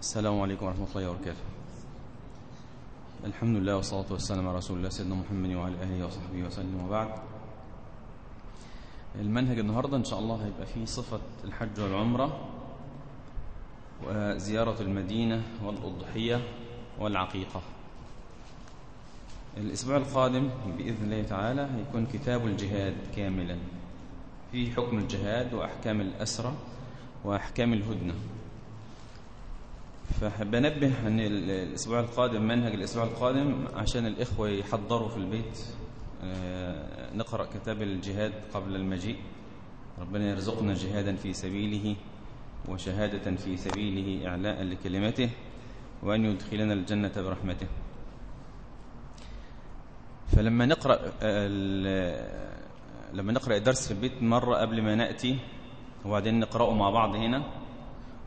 السلام عليكم ورحمة الله وبركاته. الحمد لله والصلاة والسلام على رسول الله سيدنا محمد وعلى آله وصحبه وسلم وبعد. المنهج النهاردة إن شاء الله هيبقى فيه صفة الحج والعمرة وزيارة المدينة والأضحية والعقيقة. الأسبوع القادم بإذن الله تعالى هيكون كتاب الجهاد كاملا. فيه حكم الجهاد وأحكام الأسرة وأحكام الهدنة. فحب انبه ان الأسبوع القادم منهج الأسبوع القادم عشان الإخوة يحضروا في البيت. نقرأ كتاب الجهاد قبل المجيء. ربنا يرزقنا جهادا في سبيله وشهادة في سبيله إعلاء لكلمته وأن يدخلنا الجنة برحمته. فلما نقرأ لما نقرأ الدرس في البيت مرة قبل ما نأتي وبعدين نقرأه مع بعض هنا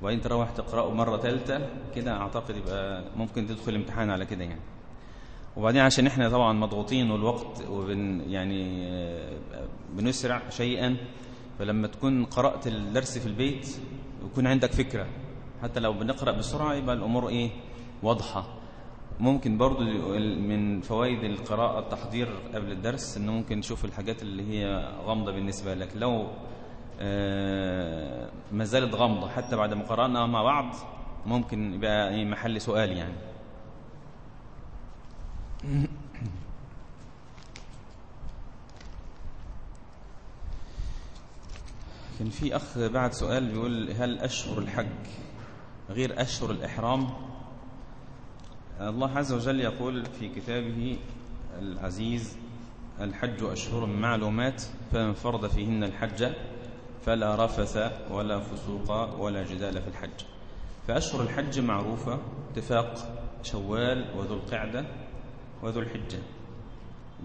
وبعدين تروح تقرأه مرة ثالثة كده أعتقد يبقى ممكن تدخل الامتحان على كده يعني. وبعدين عشان إحنا طبعا مضغوطين والوقت وبن يعني بنسرع شيئا فلما تكون قرأت الدرس في البيت ويكون عندك فكرة. حتى لو بنقرأ بسرعة يبقى الأمور إيه؟ واضحة. ممكن برضو من فوائد القراءة التحضير قبل الدرس إنه ممكن تشوف الحاجات اللي هي غامضة بالنسبة لك. لو ما زالت غامضة. حتى بعد ما مع بعض ممكن يبقى محل سؤال يعني. كان في أخ بعد سؤال بيقول هل أشهر الحج غير أشهر الإحرام؟ الله عز وجل يقول في كتابه العزيز الحج أشهر معلومات فمن فرض فيهن الحج فلا رفث ولا فسوق ولا جدال في الحج. فأشهر الحج معروفة اتفاق شوال وذو القعدة وذو الحجة.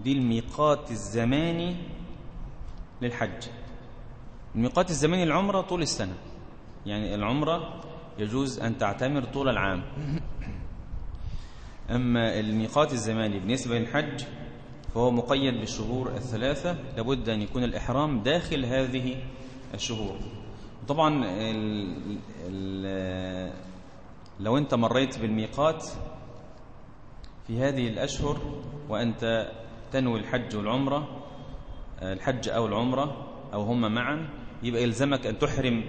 دي الميقات الزماني للحج. الميقات الزماني للعمرة طول السنة. يعني العمرة يجوز أن تعتمر طول العام. أما الميقات الزماني بالنسبة للحج فهو مقيد بالشهور الثلاثة لابد أن يكون الإحرام داخل هذه الشهور. طبعا ال ال لو انت مريت بالميقات في هذه الأشهر وأنت تنوي الحج والعمرة الحج أو العمرة أو هما معا يبقى يلزمك أن تحرم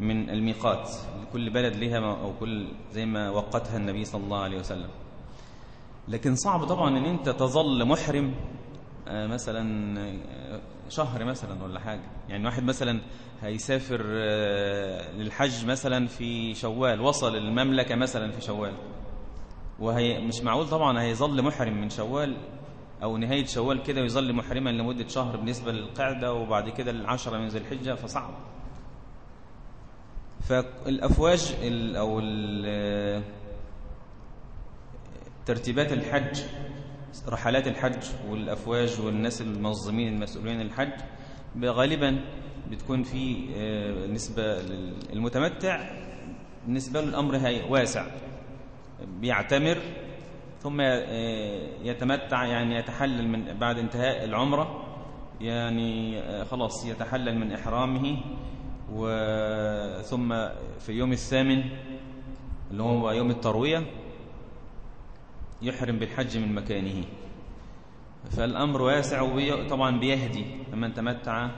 من الميقات. كل بلد لها أو كل زي ما وقتها النبي صلى الله عليه وسلم. لكن صعب طبعا أن أنت تظل محرم مثلا شهر مثلا ولا حاجة. يعني واحد مثلا هيسافر للحج مثلا في شوال وصل المملكة مثلا في شوال. وهي مش معقول طبعا هيظل محرم من شوال أو نهاية شوال كده ويظل محرما لمدة شهر بالنسبة للقعدة وبعد كده العشرة من ذي الحجة. فصعب. فالأفواج أو ترتيبات الحج رحلات الحج والأفواج والناس المنظمين المسؤولين الحج غالبا بتكون في نسبة للمتمتع بالنسبة له الأمر هي واسع بيعتمر ثم يتمتع يعني يتحلل من بعد انتهاء العمرة يعني خلاص يتحلل من إحرامه ثم في اليوم الثامن اللي هو يوم التروية يحرم بالحج من مكانه. فالأمر واسع وطبعا بيهدي من تمتع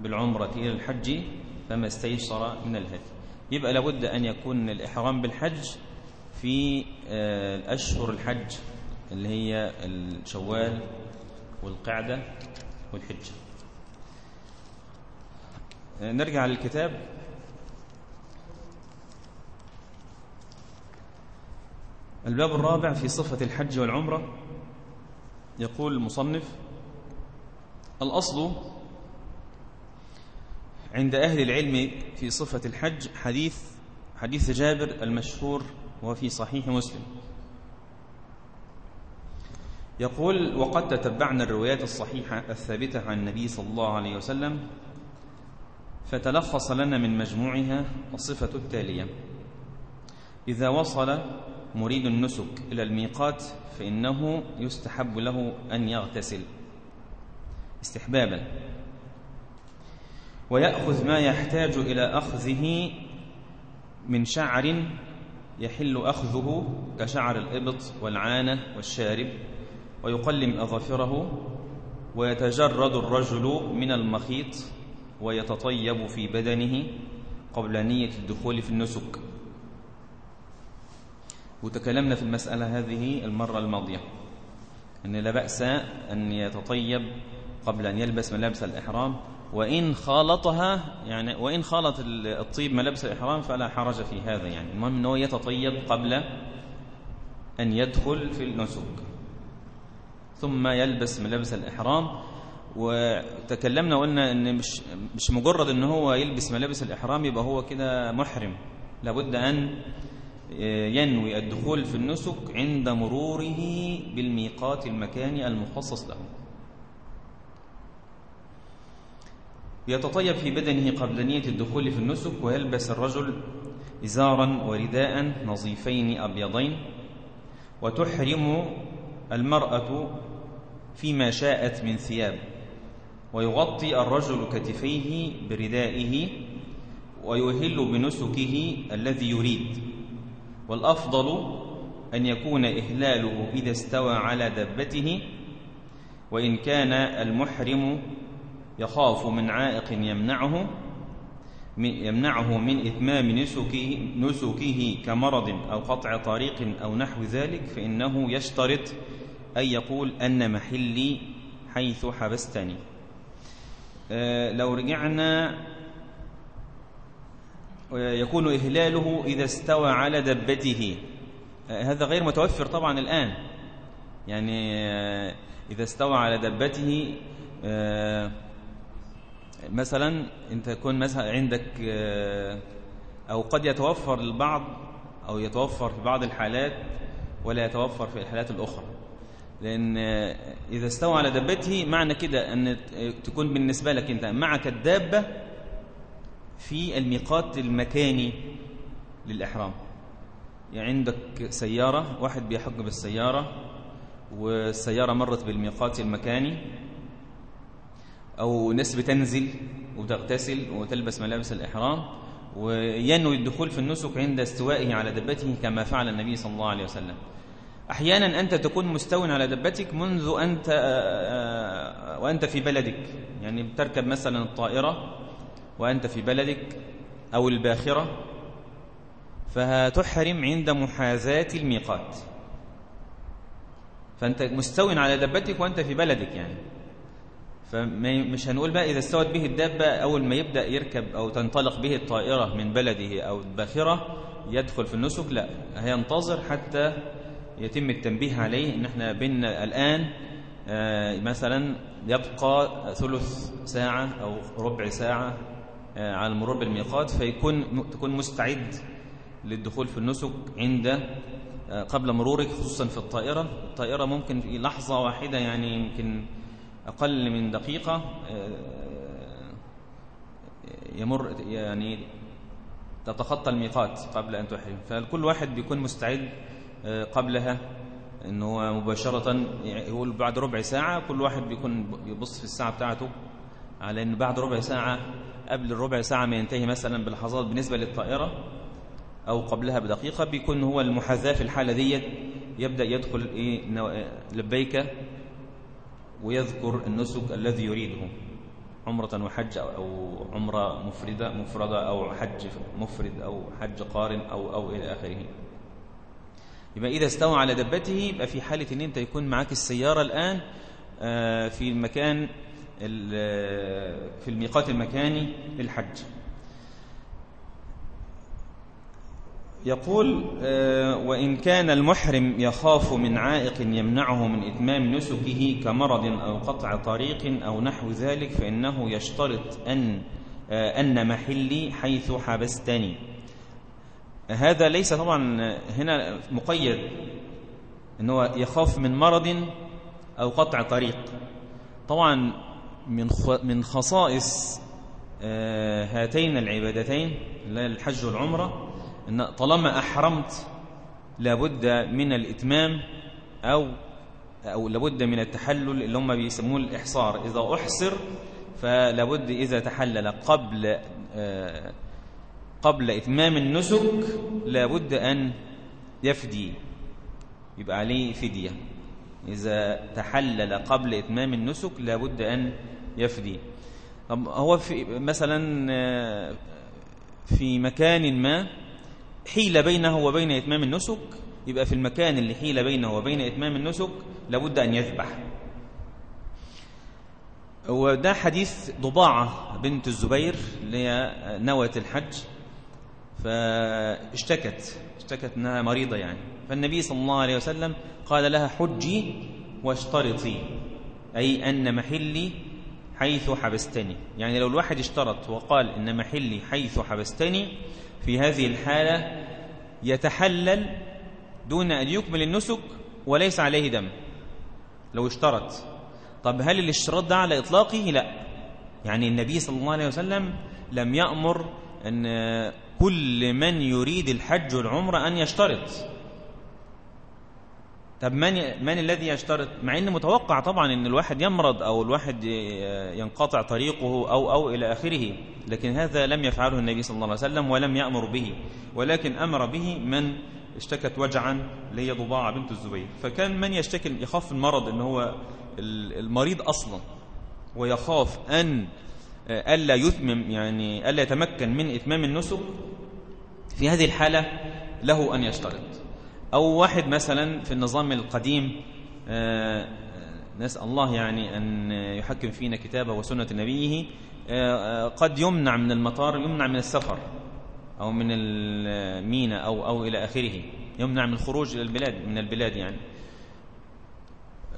بالعمرة إلى الحج فما استيسر من الهدي. يبقى لابد أن يكون الإحرام بالحج في الأشهر الحج اللي هي الشوال والقعدة والحجة. نرجع للكتاب. الباب الرابع في صفة الحج والعمرة. يقول المصنف الأصل عند أهل العلم في صفة الحج حديث حديث جابر المشهور وفي صحيح مسلم. يقول وقد تتبعنا الروايات الصحيحة الثابتة عن النبي صلى الله عليه وسلم فتلخص لنا من مجموعها الصفة التالية إذا وصل مريد النسك إلى الميقات فإنه يستحب له أن يغتسل. استحبابا. ويأخذ ما يحتاج إلى أخذه من شعر يحل أخذه كشعر الإبط والعانة والشارب ويقلم أظافره ويتجرد الرجل من المخيط ويتطيب في بدنه قبل نية الدخول في النسك. وتكلمنا في المسألة هذه المرة الماضية. أن لا بأس أن يتطيب قبل أن يلبس ملابس الإحرام وإن خالطها يعني وإن خالط الطيب ملابس الإحرام فلا حرج في هذا يعني. المهم أنه يتطيب قبل أن يدخل في النسك. ثم يلبس ملابس الإحرام. وتكلمنا وقلنا إن مش مش مجرد إن هو يلبس ملابس الإحرام يبقى هو كده محرم. لابد أن ينوي الدخول في النسك عند مروره بالميقات المكاني المخصص له. يتطيب في بدنه قبل نية الدخول في النسك ويلبس الرجل إزارا ورداء نظيفين أبيضين. وتحرم المرأة فيما شاءت من ثياب. ويغطي الرجل كتفيه بردائه ويهل بنسكه الذي يريد. والأفضل أن يكون إهلاله إذا استوى على دبته وإن كان المحرم يخاف من عائق يمنعه يمنعه من إتمام نسكه, نسكه كمرض أو قطع طريق أو نحو ذلك فإنه يشترط أن يقول أن محلي حيث حبستني. آه، لو رجعنا يكون إهلاله إذا استوى على دبته. آه، هذا غير متوفر طبعا الآن. يعني آه، إذا استوى على دبته مثلا أنت تكون مثلا عندك أو قد يتوفر البعض أو يتوفر في بعض الحالات ولا يتوفر في الحالات الأخرى. لأن إذا استوى على دبته معنى كده أن تكون بالنسبة لك أنت معك الدابة في الميقات المكاني للإحرام. يعني عندك سيارة واحد بيحق بالسيارة والسيارة مرت بالميقات المكاني أو ناس بتنزل وتغتسل وتلبس ملابس الإحرام وينوي الدخول في النسك عند استوائه على دبته كما فعل النبي صلى الله عليه وسلم. أحيانا أنت تكون مستو على دبتك منذ أنت وأنت في بلدك. يعني بتركب مثلا الطائرة وأنت في بلدك أو الباخرة فهتحرم عند محاذاة الميقات. فأنت مستو على دبتك وأنت في بلدك يعني. فمش هنقول بقى إذا استوت به الدابة أول ما يبدأ يركب أو تنطلق به الطائرة من بلده أو الباخرة يدخل في النسك لا هينتظر حتى يتم التنبيه عليه. ان إحنا بيننا الآن آه، مثلا يبقى ثلث ساعة أو ربع ساعة على المرور بالميقات فيكون تكون مستعد للدخول في النسك عند آه، قبل مرورك خصوصا في الطائرة. الطائرة ممكن في لحظة واحدة يعني يمكن أقل من دقيقة يمر يعني تتخطى الميقات قبل أن تحرم. فكل واحد بيكون مستعد قبلها إن هو مباشرة يقول بعد ربع ساعة كل واحد بيكون يبص في الساعة بتاعته على إن بعد ربع ساعة قبل الربع ساعة ما ينتهي مثلا بلحظات بالنسبة للطائرة أو قبلها بدقيقة بيكون هو المحاذاة في الحالة دي يبدأ يدخل إيه لبيك ويذكر النسك الذي يريده عمرة وحج أو عمرة مفردة مفردة أو حج مفرد أو حج قارن أو أو إلى آخره. يبقى إذا استوى على دبته يبقى في حالة أن أنت يكون معاك السيارة الآن آه، في المكان في الميقات المكاني للحج. يقول آه، وإن كان المحرم يخاف من عائق يمنعه من إتمام نسكه كمرض أو قطع طريق أو نحو ذلك فإنه يشترط أن آه، أن محلي حيث حبستني. هذا ليس طبعا هنا مقيد أنه يخاف من مرض أو قطع طريق. طبعا من من خصائص آه، هاتين العبادتين الحج والعمرة أن طالما أحرمت لابد من الإتمام أو أو لابد من التحلل اللي هم بيسموه الإحصار. إذا أحصر فلابد إذا تحلل قبل آه، قبل إتمام النسك لابد أن يفدي يبقى عليه فدية. إذا تحلل قبل إتمام النسك لابد أن يفدي. طب هو في مثلا آه، في مكان ما حيل بينه وبين إتمام النسك يبقى في المكان اللي حيل بينه وبين إتمام النسك لابد أن يذبح. وده حديث ضباعة بنت الزبير اللي هي نوة الحج. فاشتكت اشتكت إنها مريضة يعني. فالنبي صلى الله عليه وسلم قال لها حجي واشترطي أي أن محلي حيث حبستني. يعني لو الواحد اشترط وقال إن محلي حيث حبستني في هذه الحالة يتحلل دون أن يكمل النسك وليس عليه دم. لو اشترط. طب هل الاشتراط ده على إطلاقه؟ لا. يعني النبي صلى الله عليه وسلم لم يأمر أن كل من يريد الحج والعمرة أن يشترط. طب من من الذي يشترط؟ مع ان متوقع طبعا إن الواحد يمرض أو الواحد ينقطع طريقه أو أو إلى آخره لكن هذا لم يفعله النبي صلى الله عليه وسلم ولم يأمر به ولكن أمر به من اشتكت وجعا اللي هي ضباعة بنت الزبير. فكان من يشتكي يخاف المرض إن هو المريض أصلا ويخاف أن ألا يتمم يعني ألا يتمكن من اتمام النسك في هذه الحالة له أن يشترط. أو واحد مثلا في النظام القديم آه، نسأل الله يعني أن يحكم فينا كتابه وسنة نبيه آه، قد يمنع من المطار يمنع من السفر أو من المينا أو, أو إلى آخره يمنع من الخروج إلى البلاد من البلاد يعني.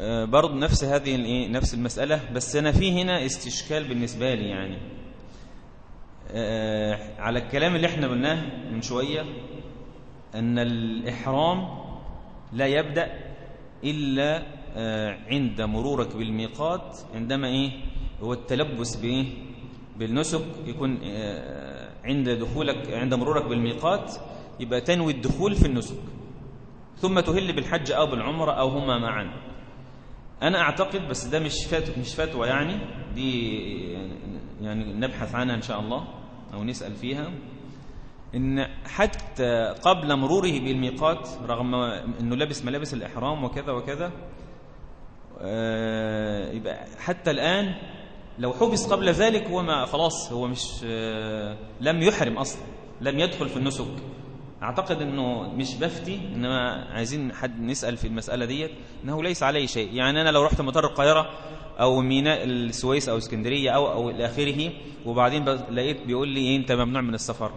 آه، برضو نفس هذه نفس المسألة بس أنا في هنا استشكال بالنسبة لي يعني. على الكلام اللي إحنا قلناه من شوية أن الإحرام لا يبدأ إلا آه، عند مرورك بالميقات عندما إيه هو التلبس بإيه بالنسك يكون آه، عند دخولك عند مرورك بالميقات يبقى تنوي الدخول في النسك. ثم تهل بالحج أو بالعمرة أو هما معا. أنا أعتقد بس ده مش فاتو مش فتوى يعني. دي يعني نبحث عنها إن شاء الله أو نسأل فيها. إن حتى قبل مروره بالميقات رغم إنه لابس ملابس الإحرام وكذا وكذا آه، يبقى حتى الآن لو حبس قبل ذلك هو ما خلاص هو مش آه، لم يحرم أصلا لم يدخل في النسك. أعتقد إنه مش بفتي إنما عايزين حد نسأل في المسألة ديت إنه ليس عليه شيء. يعني أنا لو رحت مطار القاهرة أو ميناء السويس أو اسكندرية أو أو إلى آخره وبعدين لقيت بيقول لي إيه أنت ممنوع من السفر.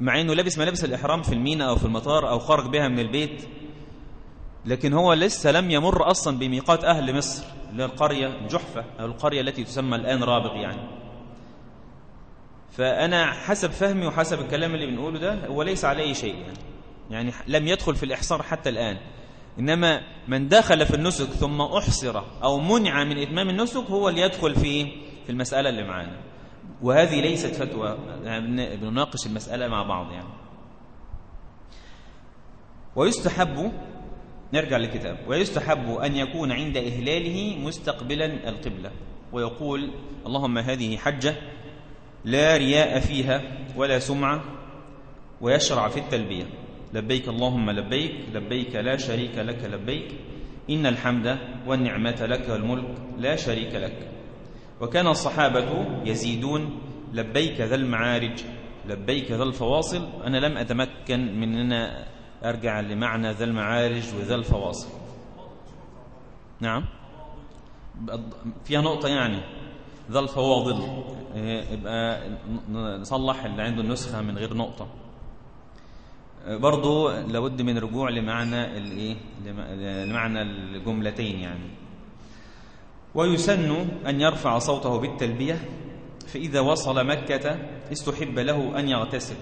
مع إنه لابس ملابس الإحرام في المينا أو في المطار أو خرج بها من البيت لكن هو لسه لم يمر أصلا بميقات أهل مصر اللي القريه جحفة أو القرية التي تسمى الآن رابغ يعني. فأنا حسب فهمي وحسب الكلام اللي بنقوله ده هو ليس عليه شيء. يعني يعني لم يدخل في الإحصار حتى الآن. إنما من دخل في النسك ثم أحصر أو منع من إتمام النسك هو اللي يدخل في في المسألة اللي معانا. وهذه ليست فتوى يعني بنناقش المسألة مع بعض يعني. ويستحب نرجع للكتاب. ويستحب أن يكون عند إهلاله مستقبلا القبلة. ويقول اللهم هذه حجة لا رياء فيها ولا سمعة ويشرع في التلبية. لبيك اللهم لبيك لبيك لا شريك لك لبيك. إن الحمد والنعمة لك والملك لا شريك لك. وكان الصحابة يزيدون لبيك ذا المعارج لبيك ذا الفواضل. أنا لم أتمكن من أن أرجع لمعنى ذا المعارج وذا الفواضل. نعم. فيها نقطة يعني. ذا الفواضل. يبقى نصلح اللي عنده النسخة من غير نقطة. برضو لابد من رجوع لمعنى الإيه لمعنى الجملتين يعني. ويسن أن يرفع صوته بالتلبية فإذا وصل مكة استحب له أن يغتسل.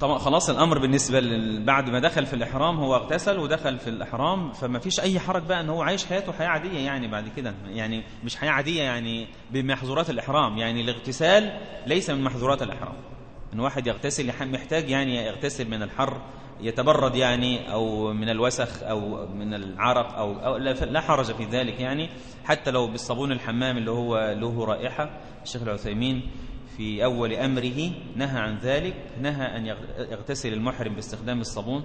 طبعا خلاص الأمر بالنسبة بعد ما دخل في الإحرام هو اغتسل ودخل في الإحرام فما فيش أي حرج بقى أن هو عايش حياته حياة عادية يعني بعد كده يعني مش حياة عادية يعني بمحظورات الإحرام يعني الاغتسال ليس من محظورات الإحرام. أن واحد يغتسل محتاج يعني يغتسل من الحر يتبرد يعني أو من الوسخ أو من العرق أو, أو لا حرج في ذلك يعني حتى لو بالصابون الحمام اللي هو له رائحة. الشيخ العثيمين في أول أمره نهى عن ذلك نهى أن يغتسل المحرم باستخدام الصابون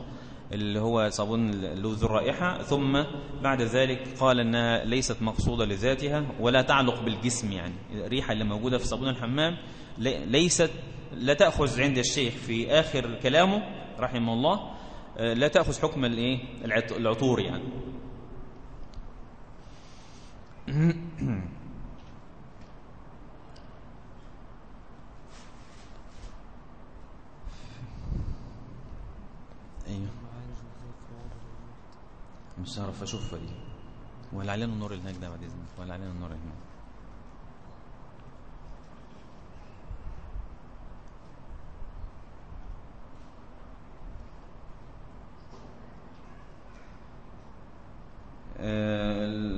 اللي هو صابون ذو الرائحة. ثم بعد ذلك قال أنها ليست مقصودة لذاتها ولا تعلق بالجسم يعني. الريحة اللي موجودة في صابون الحمام ليست لا تأخذ عند الشيخ في آخر كلامه رحمه الله لا تأخذ حكم الايه العطور يعني. أيوه. مش هعرف أشوفها دي. ولا علينا النور هناك ده بعد إذنك. ولا علينا النور هناك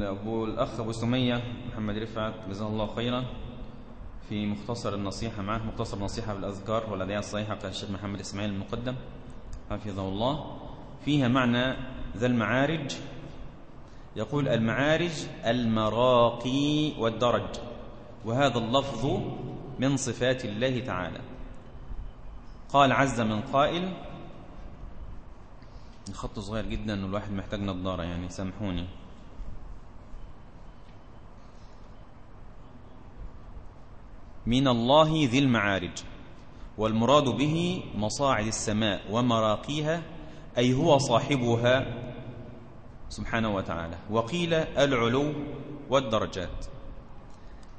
أبو الأخ أبو سمية محمد رفعت جزاه الله خيرا في مختصر النصيحة معه. مختصر النصيحة بالأذكار والأدعية الصحيحة بتاع الشيخ محمد إسماعيل المقدم. حفظه الله فيها معنى ذا المعارج. يقول المعارج المراقي والدرج. وهذا اللفظ من صفات الله تعالى. قال عز من قائل الخط صغير جدا الواحد محتاج نظارة يعني سامحوني. من الله ذي المعارج. والمراد به مصاعد السماء ومراقيها أي هو صاحبها سبحانه وتعالى. وقيل العلو والدرجات.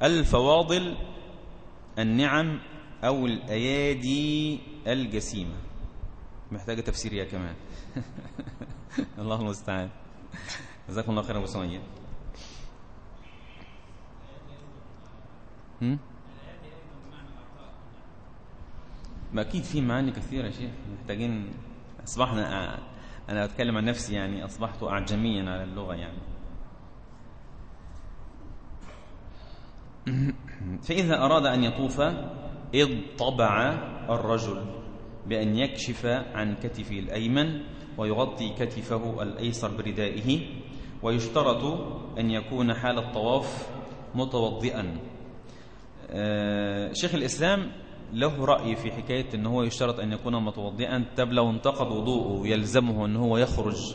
الفواضل النعم أو الأيادي الجسيمة. محتاجة تفسير يا كمان الله المستعان. جزاكم الله خيرا ابو سميه ما أكيد في معاني كثيرة يا شيخ. محتاجين أصبحنا أنا أتكلم عن نفسي يعني أصبحت اعجميا على اللغة يعني. فإذا أراد أن يطوف اضطبع الرجل بأن يكشف عن كتفه الأيمن ويغطي كتفه الأيسر بردائه ويشترط أن يكون حال الطواف متوضئا. آه، شيخ الإسلام له رأي في حكاية أنه هو يشترط أن يكون متوضئا طب لو انتقد وضوءه يلزمه أنه هو يخرج.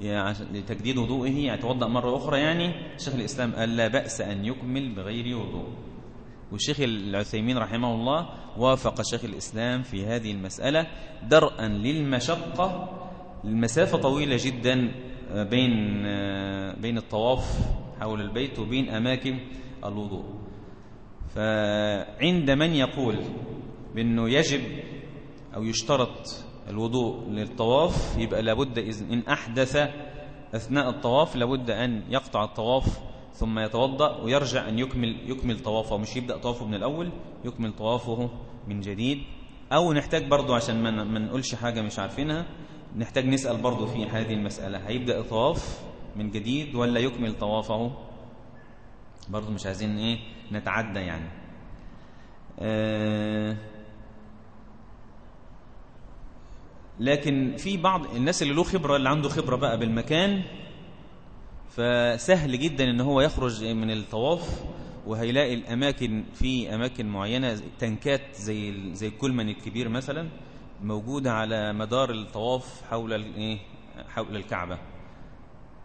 يعني لتجديد وضوئه يتوضأ مرة أخرى يعني. شيخ الإسلام قال لا بأس أن يكمل بغير وضوء. والشيخ العثيمين رحمه الله وافق شيخ الإسلام في هذه المسألة درءا للمشقة. المسافة طويلة جدا بين بين الطواف حول البيت وبين أماكن الوضوء. فعند من يقول بأنه يجب أو يشترط الوضوء للطواف يبقى لابد إن أحدث أثناء الطواف لابد أن يقطع الطواف ثم يتوضأ ويرجع أن يكمل يكمل طوافه. مش يبدأ طوافه من الأول يكمل طوافه من جديد. أو نحتاج برضو عشان ما نقولش حاجة مش عارفينها نحتاج نسأل برضو في هذه المسألة. هيبدأ الطواف من جديد ولا يكمل طوافه؟ برضو مش عايزين إيه نتعدى يعني. آه لكن في بعض الناس اللي له خبرة اللي عنده خبرة بقى بالمكان فسهل جدا إن هو يخرج من الطواف وهيلاقي الأماكن في أماكن معينة تنكات زي زي الكلمن الكبير مثلا موجودة على مدار الطواف حول الايه حول الكعبة.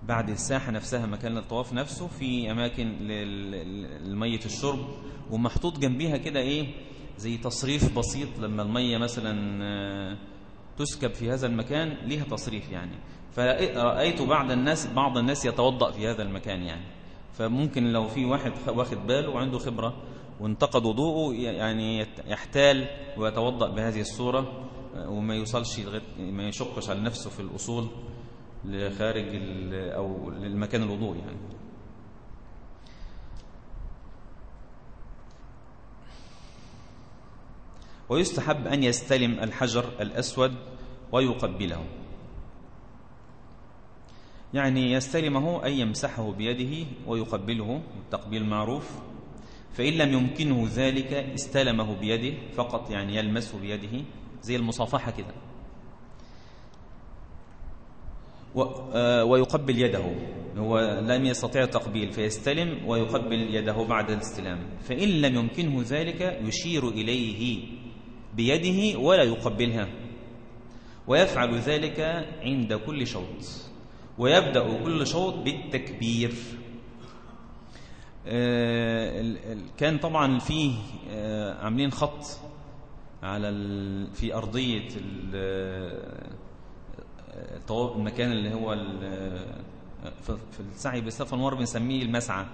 بعد الساحة نفسها مكان الطواف نفسه في أماكن للمية الشرب ومحطوط جنبيها كده إيه زي تصريف بسيط لما المية مثلا آه، تسكب في هذا المكان ليها تصريف يعني. فرأيت بعض الناس بعض الناس يتوضأ في هذا المكان يعني. فممكن لو في واحد واخد باله وعنده خبرة وانتقد وضوءه يعني يحتال ويتوضأ بهذه الصورة آه، وما يوصلش ما يشقش على نفسه في الأصول. لخارج أو للمكان الوضوء يعني. ويستحب أن يستلم الحجر الأسود ويقبله. يعني يستلمه أي يمسحه بيده ويقبله التقبيل معروف. فإن لم يمكنه ذلك استلمه بيده فقط يعني يلمسه بيده زي المصافحة كده آه، ويقبل يده. هو لم يستطيع التقبيل فيستلم ويقبل يده بعد الاستلام. فإن لم يمكنه ذلك يشير إليه بيده ولا يقبلها. ويفعل ذلك عند كل شوط. ويبدأ كل شوط بالتكبير. آه، كان طبعا فيه آه، عاملين خط على في أرضية المكان اللي هو في السعي بالصفا المروه بنسميه المسعى.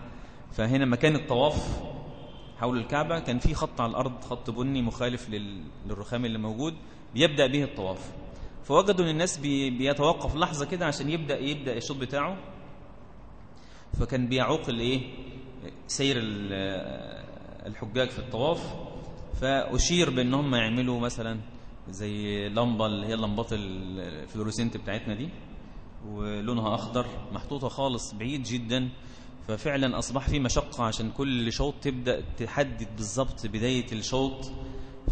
فهنا مكان الطواف حول الكعبة كان في خط على الأرض خط بني مخالف للرخام اللي موجود بيبدأ به الطواف. فوجدوا إن الناس بيتوقف لحظة كده عشان يبدأ يبدأ الشوط بتاعه. فكان بيعوق الإيه؟ سير الحجاج في الطواف. فأشير بأن هم يعملوا مثلا زي لمبة اللي هي اللمبات الفلوريسنت بتاعتنا دي ولونها أخضر محطوطة خالص بعيد جدا. ففعلا أصبح في مشقة عشان كل شوط تبدأ تحدد بالضبط بداية الشوط.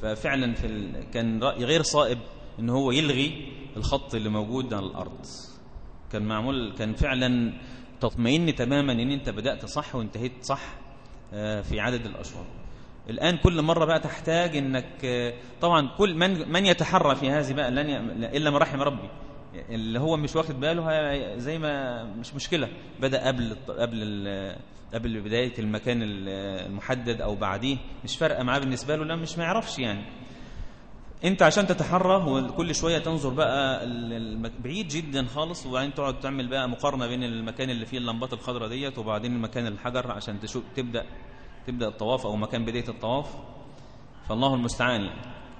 ففعلا في ال... كان رأي غير صائب إن هو يلغي الخط اللي موجود على الأرض. كان معمول كان فعلا تطمئن تماما إن أنت بدأت صح وانتهيت صح آه، في عدد الأشواط. الآن كل مرة بقى تحتاج آه، طبعا كل من من يتحرى في هذه بقى لن ي... إلا ما رحم ربي. اللي هو مش واخد باله زي ما مش مشكلة. بدأ قبل قبل قبل بداية المكان المحدد أو بعديه. مش فارقة معاه بالنسبة له لا مش ما يعرفش يعني. أنت عشان تتحرى وكل شوية تنظر بقى بعيد جدا خالص وبعدين تقعد تعمل بقى مقارنة بين المكان اللي فيه اللمبات الخضراء ديت وبعدين المكان الحجر عشان تشوف تبدأ الطواف أو مكان بداية الطواف فالله المستعان.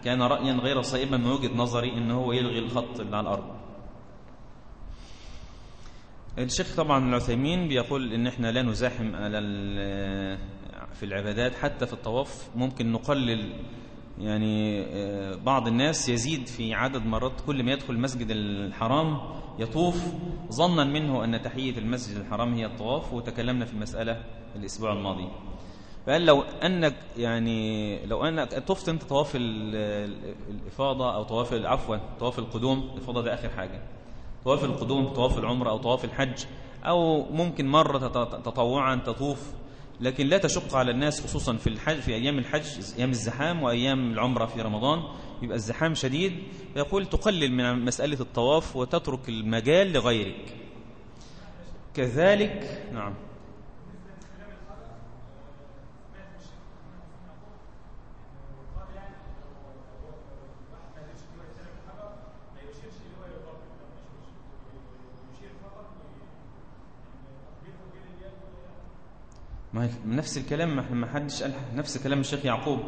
كان رأيا غير صائبا من وجهة نظري ان هو يلغي الخط اللي على الأرض. الشيخ طبعا العثيمين بيقول إن إحنا لا نزاحم على في العبادات حتى في الطواف ممكن نقلل يعني بعض الناس يزيد في عدد مرات كل ما يدخل المسجد الحرام يطوف. ظنا منه أن تحية المسجد الحرام هي الطواف وتكلمنا في المسألة الأسبوع الماضي. فقال لو أنك يعني لو أنك طفت أنت طواف الإفاضة أو طواف عفوا طواف القدوم الإفاضة ده آخر حاجة. طواف القدوم طواف العمرة أو طواف الحج أو ممكن مرة تطوعا تطوف لكن لا تشق على الناس خصوصا في الحج في أيام الحج أيام الزحام وأيام العمرة في رمضان يبقى الزحام شديد. يقول تقلل من مسألة الطواف وتترك المجال لغيرك. كذلك نعم. ما نفس الكلام ما حدش قال نفس كلام الشيخ يعقوب.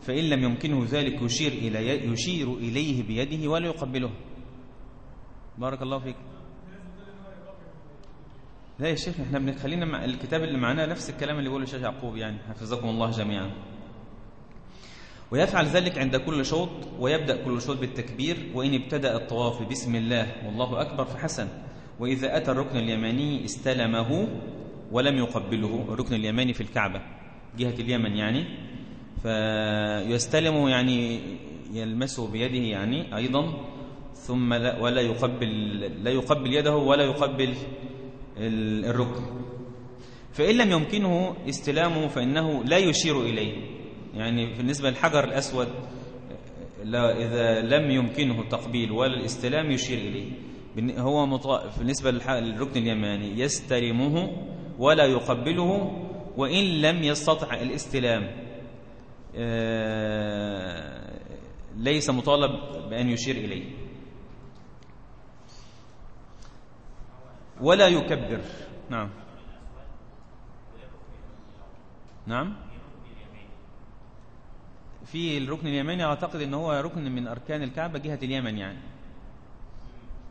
فإن لم يمكنه ذلك يشير إلى يشير إليه بيده ولا يقبله. بارك الله فيك. لا يا شيخ إحنا بنخلينا مع الكتاب اللي معنا نفس الكلام اللي بيقوله الشيخ يعقوب يعني. حفظكم الله جميعا. ويفعل ذلك عند كل شوط ويبدأ كل شوط بالتكبير وإن ابتدأ الطواف بسم الله والله أكبر فحسن. وإذا أتى الركن اليماني استلمه ولم يقبله الركن اليماني في الكعبة جهة اليمن يعني. فيستلم يعني يلمسه بيده يعني أيضا ثم لا ولا يقبل لا يقبل يده ولا يقبل الركن. فإن لم يمكنه استلامه فإنه لا يشير إليه. يعني بالنسبة للحجر الأسود لا إذا لم يمكنه التقبيل ولا الاستلام يشير إليه. هو بالنسبة للركن اليماني يستلمه ولا يقبله وإن لم يستطع الاستلام. آه، ليس مطالب بأن يشير إليه. ولا يكبر. نعم. نعم. في الركن اليماني أعتقد أنه هو ركن من أركان الكعبة جهة اليمن يعني.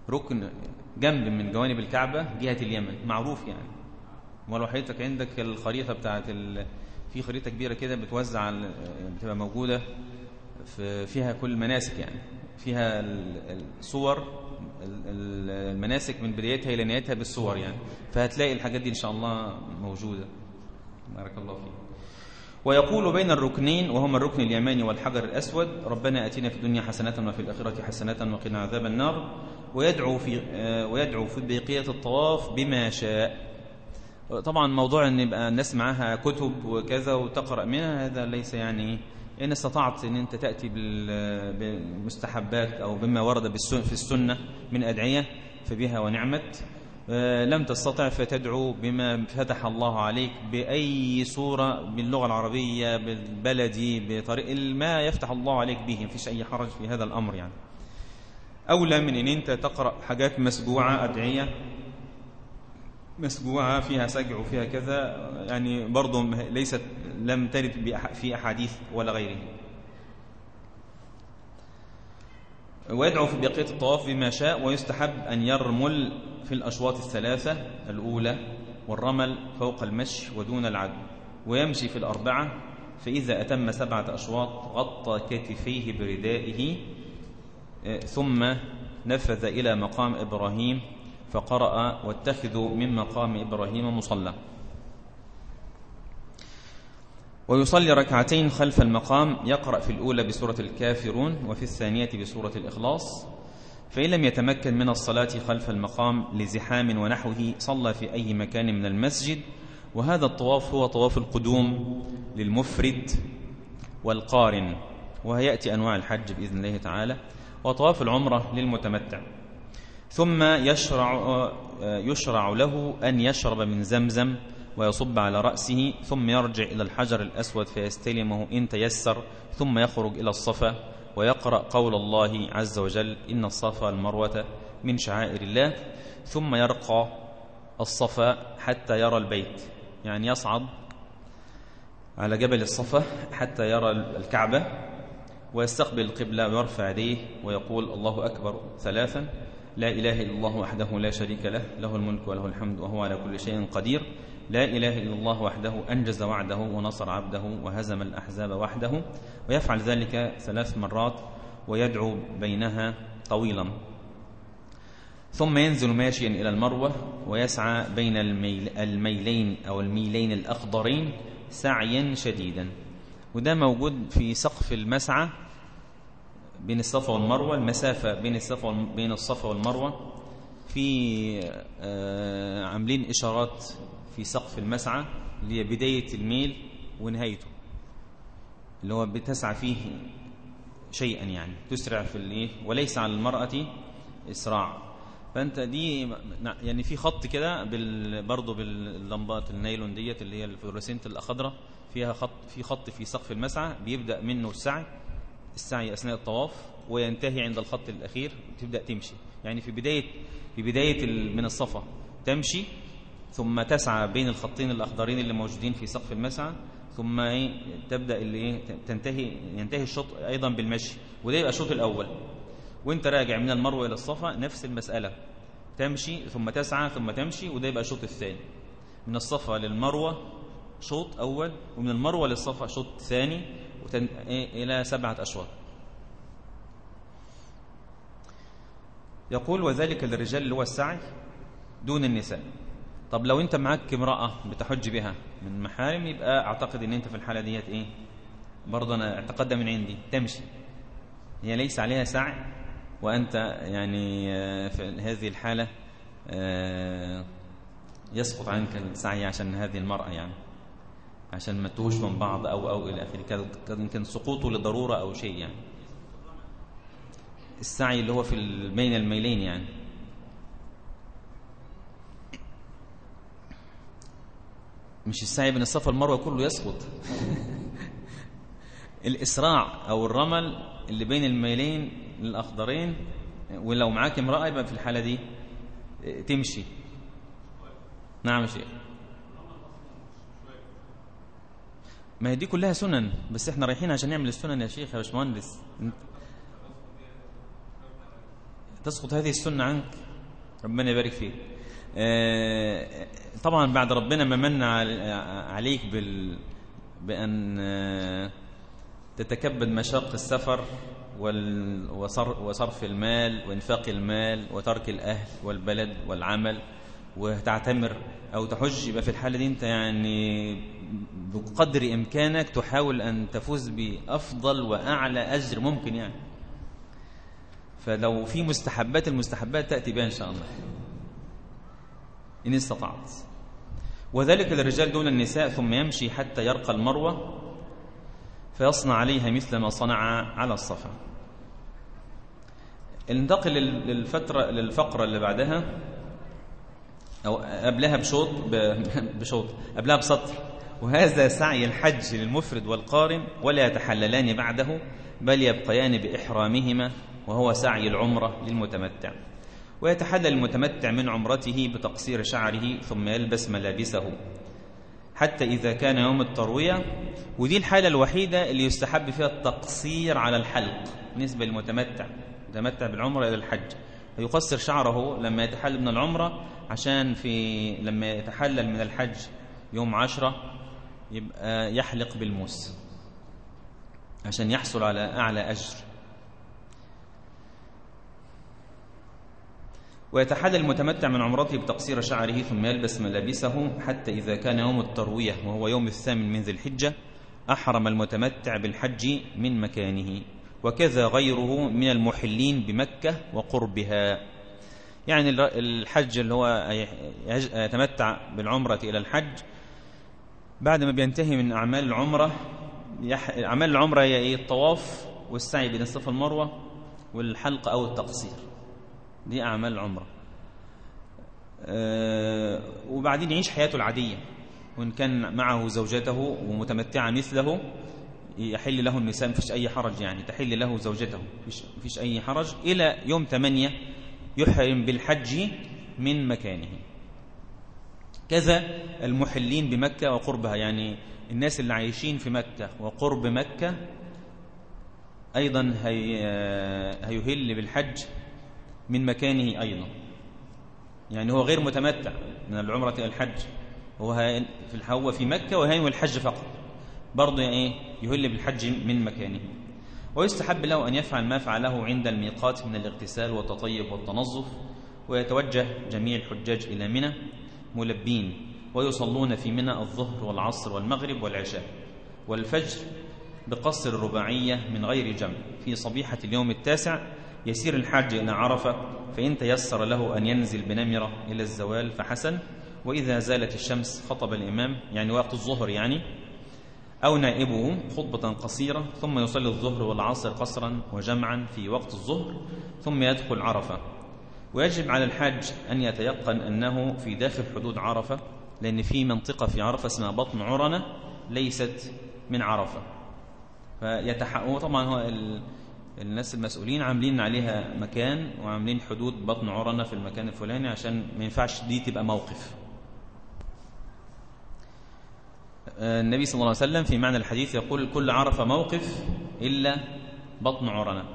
ركن جنب من جوانب الكعبة جهة اليمن معروف يعني. ولو حضرتك عندك الخريطة بتاعت ال... في خريطة كبيرة كده بتوزع بتبقى موجودة في فيها كل المناسك يعني. فيها الصور المناسك من بدايتها إلى نهايتها بالصور يعني. فهتلاقي الحاجات دي إن شاء الله موجودة. بارك الله فيك. ويقول بين الركنين وهما الركن اليماني والحجر الأسود ربنا أتينا في الدنيا حسنة وفي الآخرة حسنة وقنا عذاب النار. ويدعو في, آه، ويدعو في بقية الطواف بما شاء. طبعا موضوع أن يبقى الناس معاها كتب وكذا وتقرأ منها هذا ليس يعني إن استطعت أن أنت تأتي بالمستحبات أو بما ورد في السنة من أدعية فبها ونعمت. آه، لم تستطع فتدعو بما فتح الله عليك بأي صورة باللغة العربية بالبلدي بطريق ما يفتح الله عليك به ما فيش أي حرج في هذا الأمر يعني. أولى من أن أنت تقرأ حاجات مسجوعة أدعية مسجوعة فيها سجع وفيها كذا يعني برضو ليست لم ترد في أحاديث ولا غيره. ويدعو في بقية الطواف بما شاء ويستحب أن يرمل في الأشواط الثلاثة الأولى والرمل فوق المشي ودون العدو ويمشي في الأربعة فإذا أتم سبعة أشواط غطى كتفيه بردائه ثم نفذ إلى مقام إبراهيم فقرأ واتخذوا من مقام إبراهيم مصلى. ويصلي ركعتين خلف المقام يقرأ في الأولى بسورة الكافرون وفي الثانية بسورة الإخلاص. فإن لم يتمكن من الصلاة خلف المقام لزحام ونحوه صلى في أي مكان من المسجد. وهذا الطواف هو طواف القدوم للمفرد والقارن. وهيأتي أنواع الحج بإذن الله تعالى. وطواف العمرة للمتمتع. ثم يشرع, يشرع له أن يشرب من زمزم ويصب على رأسه ثم يرجع إلى الحجر الأسود فيستلمه إن تيسر ثم يخرج إلى الصفا ويقرأ قول الله عز وجل إن الصفا المروة من شعائر الله. ثم يرقى الصفا حتى يرى البيت. يعني يصعد على جبل الصفا حتى يرى الكعبة ويستقبل القبلة ويرفع يديه ويقول الله أكبر ثلاثا. لا إله إلا الله وحده لا شريك له له الملك وله الحمد وهو على كل شيء قدير. لا إله إلا الله وحده أنجز وعده ونصر عبده وهزم الأحزاب وحده ويفعل ذلك ثلاث مرات ويدعو بينها طويلا. ثم ينزل ماشيا إلى المروة ويسعى بين الميل الميلين أو الميلين الأخضرين سعيا شديدا. وده موجود في سقف المسعى بين الصفا والمروة المسافة بين الصفا بين الصفا والمروة. في آه، عاملين إشارات في سقف المسعى اللي هي بداية الميل ونهايته اللي هو بتسعى فيه شيئا يعني تسرع في الايه وليس على المرأة إسراع. فأنت دي يعني في خط كده بال برضه باللمبات النايلون ديت اللي هي الفلورسنت الأخضرة فيها خط في خط في سقف المسعى بيبدأ منه السعي السعي أثناء الطواف وينتهي عند الخط الأخير تبدأ تمشي. يعني في بداية في بداية من الصفا تمشي ثم تسعى بين الخطين الأخضرين اللي موجودين في سقف المسعى ثم إيه تبدأ اللي إيه تنتهي ينتهي الشوط أيضا بالمشي. وده يبقى الشوط الأول. وأنت راجع من المروة إلى الصفا نفس المسألة. تمشي ثم تسعى ثم تمشي وده يبقى الشوط الثاني. من الصفا للمروة شوط أول ومن المروة للصفا شوط ثاني. وتن... إيه إلى سبعة أشواط. يقول وذلك للرجال اللي هو السعي دون النساء. طب لو أنت معاك امرأة بتحج بها من محارم يبقى أعتقد إن أنت في الحالة ديت إيه برضه أنا اعتقد من عندي تمشي. هي ليس عليها سعي وأنت يعني آه، في هذه الحالة آه، يسقط عنك السعي عشان هذه المرأة يعني. عشان ما تهوش من بعض أو أو إلى آخره. كان سقوطه لضرورة أو شيء يعني. السعي اللي هو في بين الميلين يعني. مش السعي بين الصفا والمروة كله يسقط. الإسراع أو الرمل اللي بين الميلين الاخضرين ولو معاك امرأة يبقى في الحالة دي تمشي. نعم شيخ. ما هي دي كلها سنن بس إحنا رايحين عشان نعمل السنن يا شيخ يا باشمهندس. تسقط هذه السنة عنك؟ ربنا يبارك فيك. آه، طبعا بعد ربنا ما من عليك بال بأن آه، تتكبد مشاق السفر وصرف المال وإنفاق المال وترك الأهل والبلد والعمل. وتعتمر أو تحج يبقى في الحالة دي أنت يعني بقدر إمكانك تحاول أن تفوز بأفضل وأعلى أجر ممكن يعني. فلو في مستحبات المستحبات تأتي بها إن شاء الله. إن استطعت. وذلك للرجال دون النساء ثم يمشي حتى يرقى المروة فيصنع عليها مثل ما صنع على الصفا. انتقل للفترة للفقرة اللي بعدها. أو قبلها بشوط بشوط قبلها بسطر. وهذا سعي الحج للمفرد والقارن ولا يتحللان بعده بل يبقيان بإحرامهما وهو سعي العمرة للمتمتع. ويتحلل المتمتع من عمرته بتقصير شعره ثم يلبس ملابسه. حتى إذا كان يوم التروية ودي الحالة الوحيدة اللي يستحب فيها التقصير على الحلق بالنسبة للمتمتع المتمتع بالعمرة إلى الحج. يقصر شعره لما يتحلل من العمرة عشان في لما يتحلل من الحج يوم عشرة يبقى يحلق بالموس عشان يحصل على أعلى أجر. ويتحلل المتمتع من عمرته بتقصير شعره ثم يلبس ملابسه حتى إذا كان يوم التروية وهو يوم الثامن من ذي الحجة أحرم المتمتع بالحج من مكانه. وكذا غيره من المحلين بمكة وقربها. يعني الحج اللي هو يتمتع بالعمرة إلى الحج بعد ما بينتهي من أعمال العمرة أعمال العمرة هي إيه؟ الطواف والسعي بين الصفا والمروة والحلق أو التقصير. دي أعمال العمرة. أه وبعدين يعيش حياته العادية وإن كان معه زوجته ومتمتعة مثله يحل له النساء مفيش أي حرج يعني تحل له زوجته. مفيش أي حرج إلى يوم ثمانية يحرم بالحج من مكانه. كذا المحلين بمكة وقربها يعني الناس اللي عايشين في مكة وقرب مكة أيضا هي هيهل بالحج من مكانه أيضا. يعني هو غير متمتع من العمرة إلى الحج. هو في هو في مكة وهي الحج فقط. برضه يعني يهل بالحج من مكانه. ويستحب له أن يفعل ما فعله عند الميقات من الاغتسال والتطيب والتنظف ويتوجه جميع الحجاج إلى منى ملبين ويصلون في منى الظهر والعصر والمغرب والعشاء والفجر بقصر الرباعية من غير جمع. في صبيحة اليوم التاسع يسير الحاج إلى عرفة فإن تيسر له أن ينزل بنمرة إلى الزوال فحسن وإذا زالت الشمس خطب الإمام يعني وقت الظهر يعني أو نائبه خطبة قصيرة ثم يصلي الظهر والعصر قصرا وجمعا في وقت الظهر ثم يدخل عرفة. ويجب على الحاج أن يتيقن أنه في داخل حدود عرفة لأن في منطقة في عرفة اسمها بطن عرنة ليست من عرفة. فيتحقق طبعا هو ال... الناس المسؤولين عاملين عليها مكان وعاملين حدود بطن عرنة في المكان الفلاني عشان ما ينفعش دي تبقى موقف. النبي صلى الله عليه وسلم في معنى الحديث يقول كل عرفة موقف إلا بطن عرنة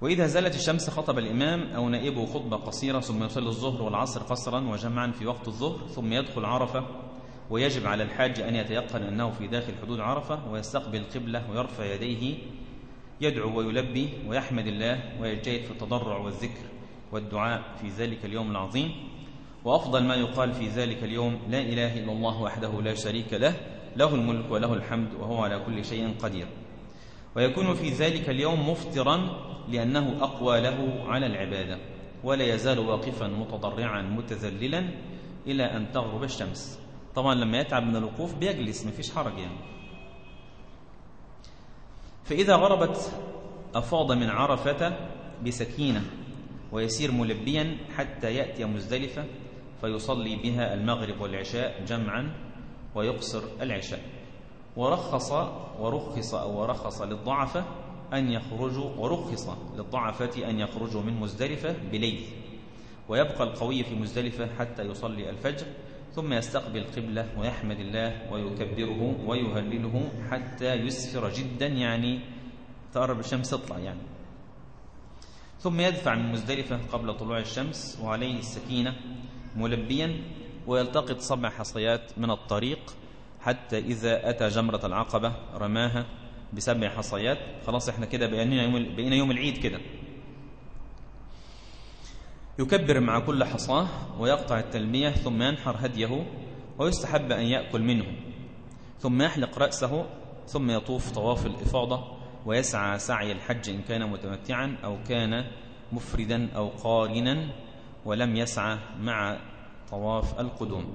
وإذا زالت الشمس خطب الإمام أو نائبه خطبة قصيرة ثم يصلي الظهر والعصر قصرا وجمعا في وقت الظهر ثم يدخل عرفة ويجب على الحاج أن يتيقن أنه في داخل حدود عرفة ويستقبل القبلة ويرفع يديه يدعو ويلبي ويحمد الله ويجتهد في التضرع والذكر والدعاء في ذلك اليوم العظيم. وأفضل ما يقال في ذلك اليوم لا إله إلا الله وحده لا شريك له له الملك وله الحمد وهو على كل شيء قدير. ويكون في ذلك اليوم مفطرا لأنه أقوى له على العبادة ولا يزال واقفا متضرعا متذللا إلى أن تغرب الشمس. طبعا لما يتعب من الوقوف بيجلس ما فيش حرج يعني. فإذا غربت أفاض من عرفة بسكينة ويسير ملبيا حتى يأتي مزدلفة فيصلي بها المغرب والعشاء جمعا ويقصر العشاء. ورخص ورخص أو ورخص للضعفة أن يخرجوا ورخص للضعفة أن يخرجوا من مزدلفة بليل. ويبقى القوي في مزدلفة حتى يصلي الفجر ثم يستقبل القبلة ويحمد الله ويكبره ويهلله حتى يسفر جدا يعني تقرب الشمس تطلع يعني. ثم يدفع من مزدلفة قبل طلوع الشمس وعليه السكينة. ملبيا ويلتقط سبع حصيات من الطريق حتى إذا أتى جمرة العقبة رماها بسبع حصيات. خلاص إحنا كده بقينا يوم, بقينا يوم العيد كده. يكبر مع كل حصاة ويقطع التلمية ثم ينحر هديه ويستحب أن يأكل منه. ثم يحلق رأسه ثم يطوف طواف الإفاضة ويسعى سعي الحج إن كان متمتعا أو كان مفردا أو قارنا. ولم يسعى مع طواف القدوم.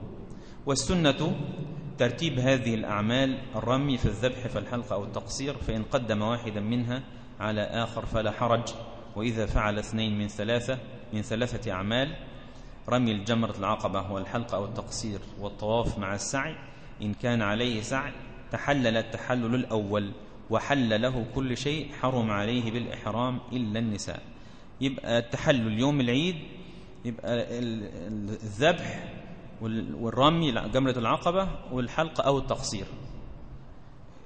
والسنة ترتيب هذه الأعمال الرمي في الذبح فالحلق أو التقصير فإن قدم واحدا منها على آخر فلا حرج. وإذا فعل اثنين من ثلاثة من ثلاثة أعمال رمي الجمرة العقبة والحلق أو التقصير والطواف مع السعي إن كان عليه سعي تحلل التحلل الأول وحل له كل شيء حرم عليه بالإحرام إلا النساء. يبقى التحلل يوم العيد يبقى الذبح والرمي جمرة العقبة والحلق أو التقصير.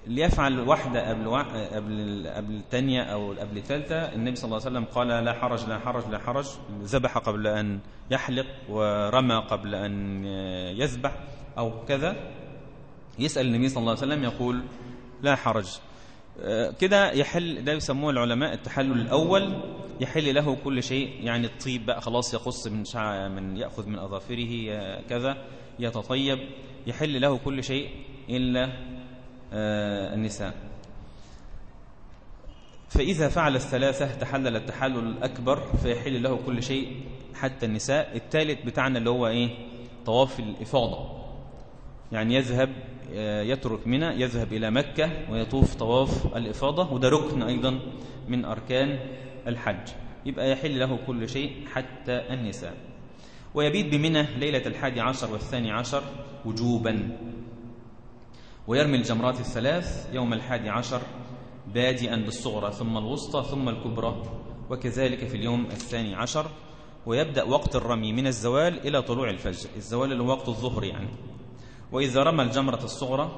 اللي يفعل واحدة قبل قبل قبل الثانية أو قبل الثالثة النبي صلى الله عليه وسلم قال لا حرج لا حرج لا حرج ذبح قبل أن يحلق ورمى قبل أن يذبح أو كذا. يسأل النبي صلى الله عليه وسلم يقول لا حرج. كده يحل ده يسموه العلماء التحلل الأول. يحل له كل شيء يعني الطيب بقى خلاص يقص من شعر من يأخذ من أظافره كذا يتطيب. يحل له كل شيء إلا آه، النساء. فإذا فعل الثلاثة تحلل التحلل الأكبر فيحل له كل شيء حتى النساء. الثالث بتاعنا اللي هو إيه؟ طواف الإفاضة. يعني يذهب آه، يترك منى يذهب إلى مكة ويطوف طواف الإفاضة وده ركن أيضا من أركان الحج. يبقى يحل له كل شيء حتى النساء. ويبيت بمنى ليلة الحادي عشر والثاني عشر وجوبا. ويرمي الجمرات الثلاث يوم الحادي عشر بادئا بالصغرى ثم الوسطى ثم الكبرى وكذلك في اليوم الثاني عشر. ويبدأ وقت الرمي من الزوال إلى طلوع الفجر. الزوال اللي هو وقت الظهر يعني. وإذا رمى الجمرة الصغرى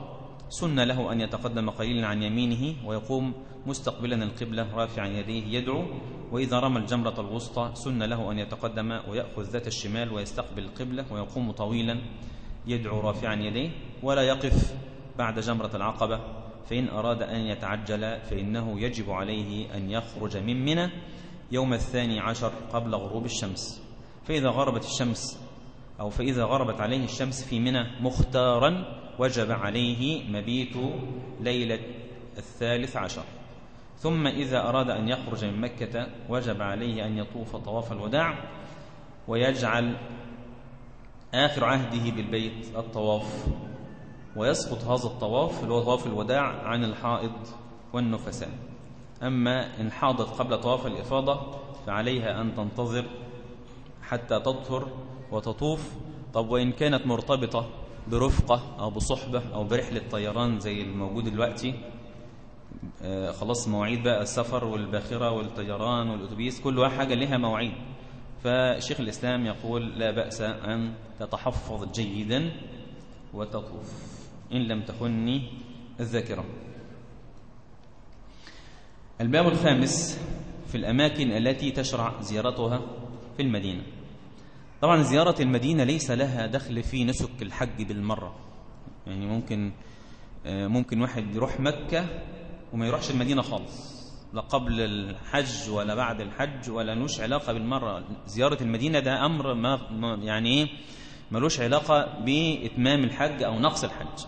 سن له أن يتقدم قليلا عن يمينه ويقوم مستقبلا القبلة رافعا يديه يدعو. وإذا رمى الجمرة الوسطى سن له أن يتقدم ويأخذ ذات الشمال ويستقبل القبلة ويقوم طويلا يدعو رافعا يديه. ولا يقف بعد جمرة العقبة فإن أراد أن يتعجل فإنه يجب عليه أن يخرج من منى يوم الثاني عشر قبل غروب الشمس. فإذا غربت الشمس أو فإذا غربت عليه الشمس في منى مختارا وجب عليه مبيت ليلة الثالث عشر. ثم إذا أراد أن يخرج من مكة وجب عليه أن يطوف طواف الوداع ويجعل آخر عهده بالبيت الطواف ويسقط هذا الطواف اللي هو طواف الوداع عن الحائض والنفساء. أما إن حاضت قبل طواف الإفاضة فعليها أن تنتظر حتى تطهر وتطوف. طب وإن كانت مرتبطة برفقة أو بصحبة أو برحلة طيران زي الموجود دلوقتي آه خلاص مواعيد بقى السفر والباخرة والطيران والأتوبيس كل حاجة لها مواعيد. فشيخ الإسلام يقول لا بأس أن تتحفظ جيدا وتطوف إن لم تخني الذاكرة. الباب الخامس في الأماكن التي تشرع زيارتها في المدينة. طبعا زيارة المدينة ليس لها دخل في نسك الحج بالمرة. يعني ممكن آه، ممكن واحد يروح مكة وما يروحش المدينة خالص. لا قبل الحج ولا بعد الحج ولا نوش علاقة بالمرة. زيارة المدينة ده أمر ما يعني إيه؟ ملوش علاقة بإتمام الحج أو نقص الحج.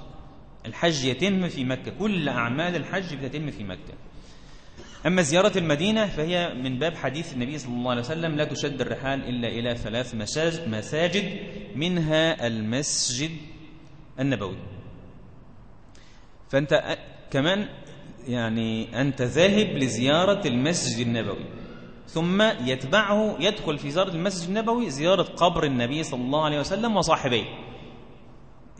الحج يتم في مكة. كل أعمال الحج بتتم في مكة. أما زيارة المدينة فهي من باب حديث النبي صلى الله عليه وسلم لا تشد الرحال إلا إلى ثلاث مساجد منها المسجد النبوي. فأنت كمان يعني أنت ذاهب لزيارة المسجد النبوي ثم يتبعه يدخل في زيارة المسجد النبوي زيارة قبر النبي صلى الله عليه وسلم وصاحبيه.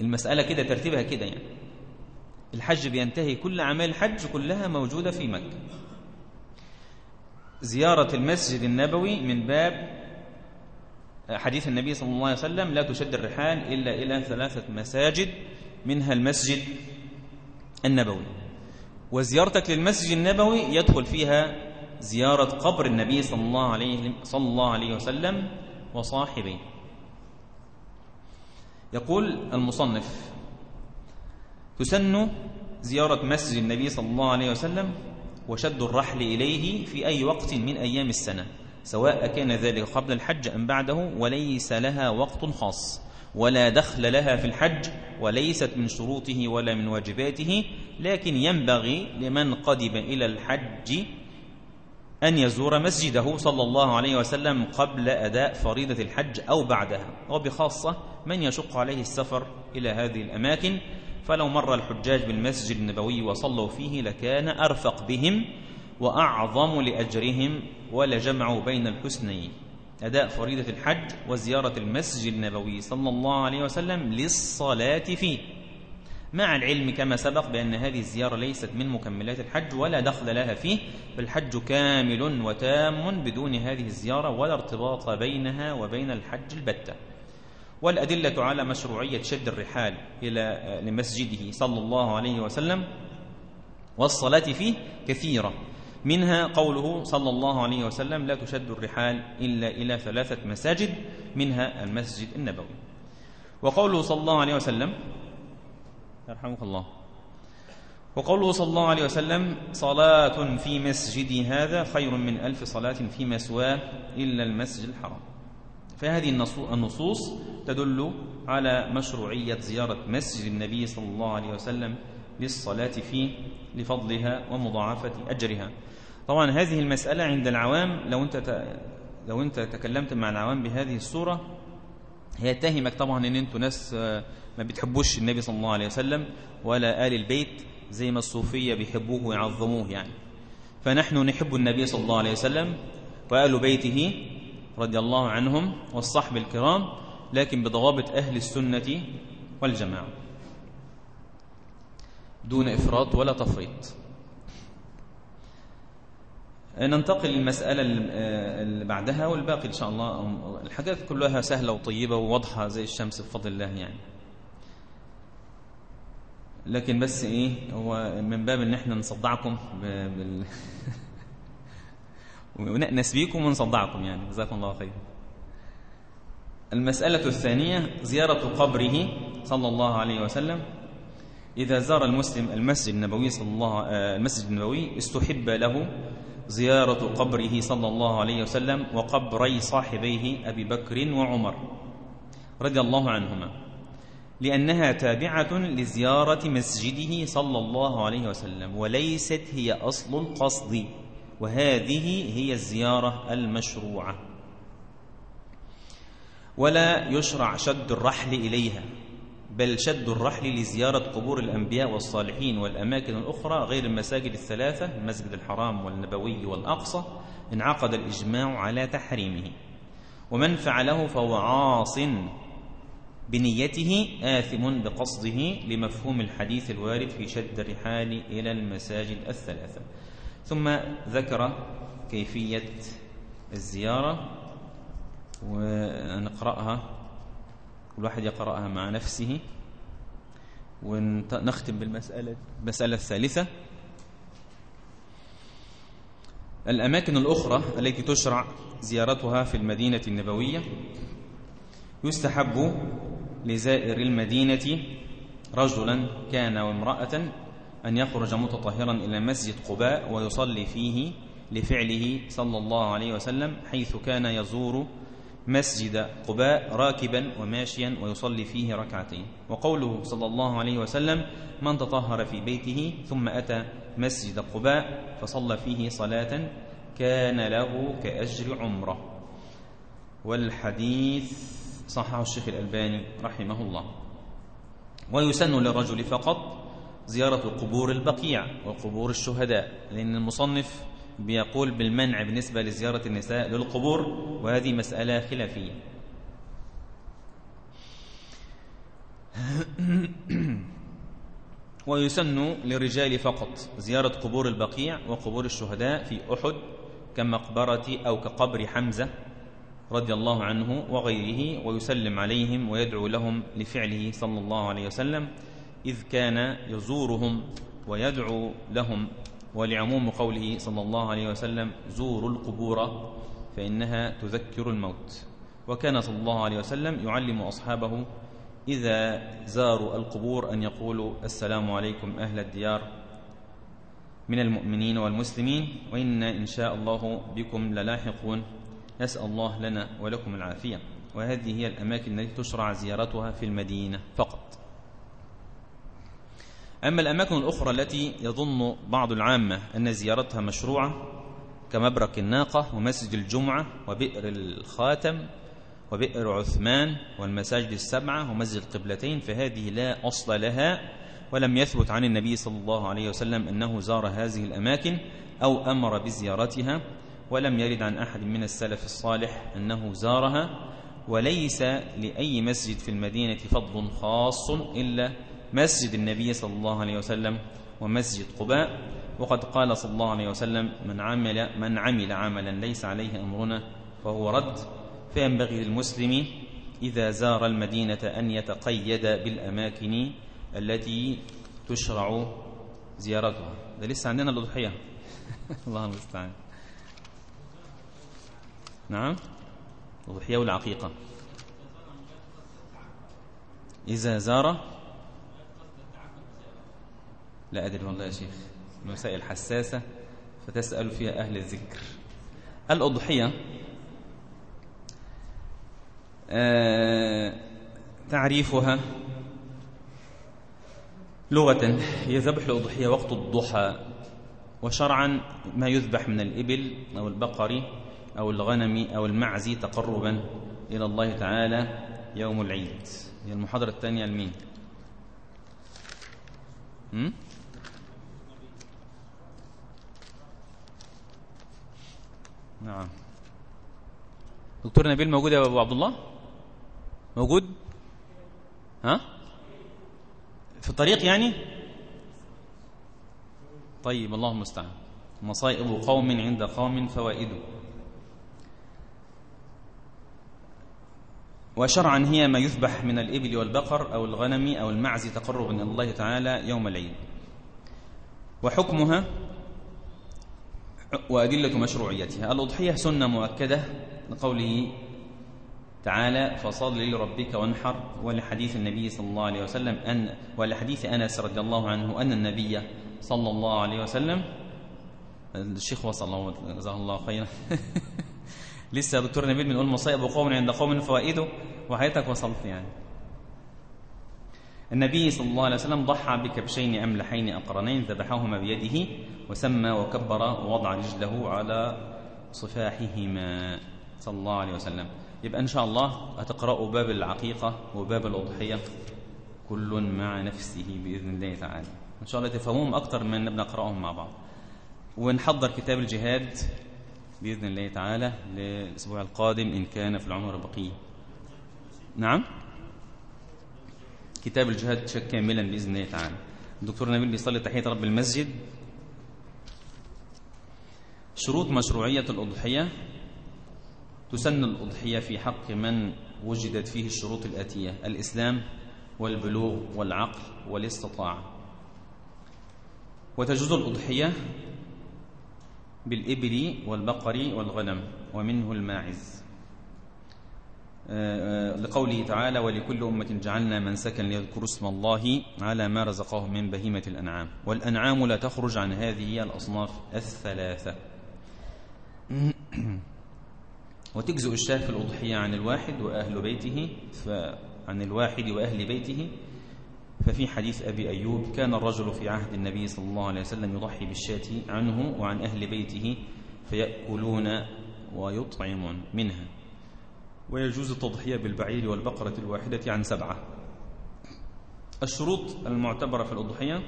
المسألة كده ترتيبها كده يعني. الحج بينتهي كل أعمال الحج كلها موجودة في مكة. زيارة المسجد النبوي من باب حديث النبي صلى الله عليه وسلم لا تشد الرحال إلا إلى ثلاثة مساجد منها المسجد النبوي. وزيارتك للمسجد النبوي يدخل فيها زيارة قبر النبي صلى الله عليه, صلى الله عليه وسلم وصاحبيه يقول المصنف تسن زيارة مسجد النبي صلى الله عليه وسلم وشد الرحل إليه في أي وقت من أيام السنة سواء كان ذلك قبل الحج أم بعده وليس لها وقت خاص ولا دخل لها في الحج وليست من شروطه ولا من واجباته لكن ينبغي لمن قدم إلى الحج أن يزور مسجده صلى الله عليه وسلم قبل أداء فريضة الحج أو بعدها وبخاصة من يشق عليه السفر إلى هذه الأماكن فلو مر الحجاج بالمسجد النبوي وصلوا فيه لكان أرفق بهم وأعظم لأجرهم ولجمعوا بين الحسنين أداء فريضة الحج وزيارة المسجد النبوي صلى الله عليه وسلم للصلاة فيه. مع العلم كما سبق بأن هذه الزيارة ليست من مكملات الحج ولا دخل لها فيه فالحج كامل وتام بدون هذه الزيارة ولا ارتباط بينها وبين الحج البتة. والأدلة على مشروعية شد الرحال إلى لمسجده صلى الله عليه وسلم والصلاة فيه كثيرة. منها قوله صلى الله عليه وسلم لا تشد الرحال إلا إلى ثلاثة مساجد منها المسجد النبوي. وقوله صلى الله عليه وسلم يرحمك الله. وقوله صلى الله عليه وسلم صلاة في مسجدي هذا خير من ألف صلاة في مسواه إلا المسجد الحرام. فهذه النصوص تدل على مشروعية زيارة مسجد النبي صلى الله عليه وسلم للصلاة فيه لفضلها ومضاعفة أجرها. طبعا هذه المسألة عند العوام لو أنت لو أنت تكلمت مع العوام بهذه الصورة هي تهمك طبعا إن أنتوا ناس ما بتحبوش النبي صلى الله عليه وسلم ولا آل البيت زي ما الصوفية بيحبوه ويعظموه يعني. فنحن نحب النبي صلى الله عليه وسلم وآل بيته رضي الله عنهم والصحب الكرام لكن بضوابط أهل السنة والجماعة. دون إفراط ولا تفريط. ننتقل للمسألة اللي بعدها والباقي إن شاء الله. الحاجات كلها سهلة وطيبة وواضحة زي الشمس بفضل الله يعني. لكن بس إيه هو من باب إن إحنا نصدعكم بال ونأنس بيكم ونصدعكم يعني. جزاكم الله خير. المسألة الثانية زيارة قبره صلى الله عليه وسلم. إذا زار المسلم المسجد النبوي صلى الله المسجد النبوي استحب له زيارة قبره صلى الله عليه وسلم وقبري صاحبيه أبي بكر وعمر رضي الله عنهما لأنها تابعة لزيارة مسجده صلى الله عليه وسلم وليست هي أصل القصد. وهذه هي الزيارة المشروعة. ولا يشرع شد الرحل إليها بل شد الرحل لزيارة قبور الأنبياء والصالحين والأماكن الأخرى غير المساجد الثلاثة المسجد الحرام والنبوي والأقصى انعقد الإجماع على تحريمه. ومن فعله فهو عاص بنيته آثم بقصده لمفهوم الحديث الوارد في شد الرحال إلى المساجد الثلاثة. ثم ذكر كيفية الزيارة ونقرأها كل واحد يقرأها مع نفسه ونختم بالمسألة المسألة الثالثة. الأماكن الأخرى التي تشرع زيارتها في المدينة النبوية يستحب لزائر المدينة رجلا كان وامرأة أن يخرج متطهرا إلى مسجد قباء ويصلي فيه لفعله صلى الله عليه وسلم حيث كان يزور مسجد قباء راكبا وماشيا ويصلي فيه ركعتين. وقوله صلى الله عليه وسلم من تطهر في بيته ثم أتى مسجد قباء فصلى فيه صلاة كان له كأجر عمرة. والحديث صححه الشيخ الألباني رحمه الله. ويسن للرجل فقط زيارة قبور البقيع وقبور الشهداء لأن المصنف بيقول بالمنع بالنسبة لزيارة النساء للقبور وهذه مسألة خلافية. ويسن للرجال فقط زيارة قبور البقيع وقبور الشهداء في أحد كمقبرة أو كقبر حمزة رضي الله عنه وغيره ويسلم عليهم ويدعو لهم لفعله صلى الله عليه وسلم. إذ كان يزورهم ويدعو لهم ولعموم قوله صلى الله عليه وسلم زوروا القبور فإنها تذكر الموت. وكان صلى الله عليه وسلم يعلم أصحابه إذا زاروا القبور أن يقولوا السلام عليكم أهل الديار من المؤمنين والمسلمين وإنا إن شاء الله بكم للاحقون. نسأل الله لنا ولكم العافية. وهذه هي الأماكن التي تشرع زيارتها في المدينة فقط. أما الأماكن الأخرى التي يظن بعض العامة أن زيارتها مشروعة كمبرك الناقة ومسجد الجمعة وبئر الخاتم وبئر عثمان والمساجد السبعة ومسجد القبلتين فهذه لا أصل لها ولم يثبت عن النبي صلى الله عليه وسلم أنه زار هذه الأماكن أو أمر بزيارتها ولم يرد عن أحد من السلف الصالح أنه زارها وليس لأي مسجد في المدينة فضل خاص إلا مسجد النبي صلى الله عليه وسلم ومسجد قباء. وقد قال صلى الله عليه وسلم من عمل من عمل عملا ليس عليه أمرنا فهو رد. فينبغي للمسلم إذا زار المدينة أن يتقيد بالأماكن التي تشرع زيارتها. ده لسه عندنا الأضحية. الله المستعان. نعم. الأضحية والعقيقة. إذا زار لا أدري والله يا شيخ مسائل حساسة فتسأل فيها أهل الذكر. الأضحية آه تعريفها لغة هي ذبح الأضحية وقت الضحى وشرعا ما يذبح من الإبل أو البقر أو الغنم أو المعز تقربا إلى الله تعالى يوم العيد. هي المحاضرة الثانية لمين؟ نعم. دكتور نبيل موجود يا أبو عبد الله؟ موجود؟ ها؟ في الطريق يعني؟ طيب اللهم المستعان. مصائب قوم عند قوم فوائد. وشرعا هي ما يذبح من الإبل والبقر أو الغنم أو المعز تقربا إلى الله تعالى يوم العيد. وحكمها؟ وأدلة مشروعيتها. الأضحية سنة مؤكدة لقوله تعالى فصل لربك وانحر ولحديث النبي صلى الله عليه وسلم أن ولحديث أنس رضي الله عنه أن النبي صلى الله عليه وسلم الشيخ وصل جزاه الله خيرا. لسه دكتور نبيل بنقول مصائب وقوم عند قوم فوائده وحياتك وصلت يعني. النبي صلى الله عليه وسلم ضحى بكبشين أملحين أقرنين ذبحهما بيده وسمى وكبر ووضع رجله على صفاحهما. صلى الله عليه وسلم. يبقى إن شاء الله هتقرأوا باب العقيقة وباب الأضحية كل مع نفسه بإذن الله تعالى. إن شاء الله تفهموهم أكتر من بنقرأهم مع بعض. ونحضر كتاب الجهاد بإذن الله تعالى للأسبوع القادم إن كان في العمر بقية نعم؟ كتاب الجهاد كاملا بإذن الله تعالى. الدكتور نبيل بيصلي تحية رب المسجد. شروط مشروعية الأضحية. تسن الأضحية في حق من وجدت فيه الشروط الآتية الإسلام والبلوغ والعقل والاستطاعة. وتجوز الأضحية بالإبل والبقر والغنم ومنه الماعز. لقوله تعالى ولكل أمة جعلنا من سكن ليذكروا اسم الله على ما رزقهم من بهيمة الأنعام. والأنعام لا تخرج عن هذه الأصناف الثلاثة. وتجزء الشاة في الأضحية عن الواحد وأهل بيته عن الواحد وأهل بيته. ففي حديث أبي أيوب كان الرجل في عهد النبي صلى الله عليه وسلم يضحي بالشاة عنه وعن أهل بيته فيأكلون ويطعمون منها. ويجوز التضحية بالبعير والبقرة الواحدة عن سبعة. الشروط المعتبرة في الأضحية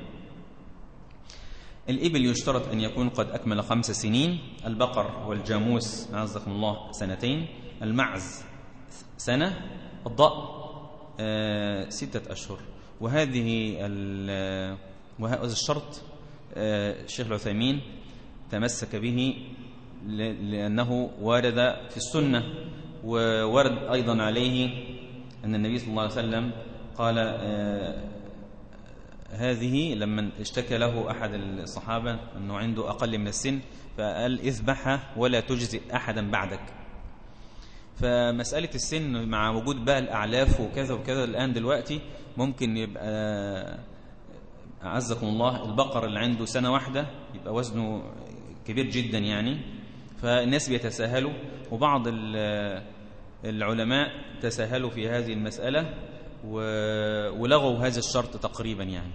الإبل يشترط أن يكون قد أكمل خمس سنين البقر والجاموس عزكم الله سنتين المعز سنة الضأ آه ستة أشهر. وهذه وهذا الشرط آه الشيخ العثيمين تمسك به لأنه وارد في السنة. وورد أيضا عليه أن النبي صلى الله عليه وسلم قال آه هذه لما اشتكى له أحد الصحابة أنه عنده أقل من السن فقال اذبحها ولا تجزئ أحدا بعدك. فمسألة السن مع وجود بقى الأعلاف وكذا وكذا الآن دلوقتي ممكن يبقى أعزكم الله البقر اللي عنده سنة واحدة يبقى وزنه كبير جدا يعني. فالناس بيتساهلوا وبعض العلماء تساهلوا في هذه المسألة ولغوا هذا الشرط تقريبا يعني.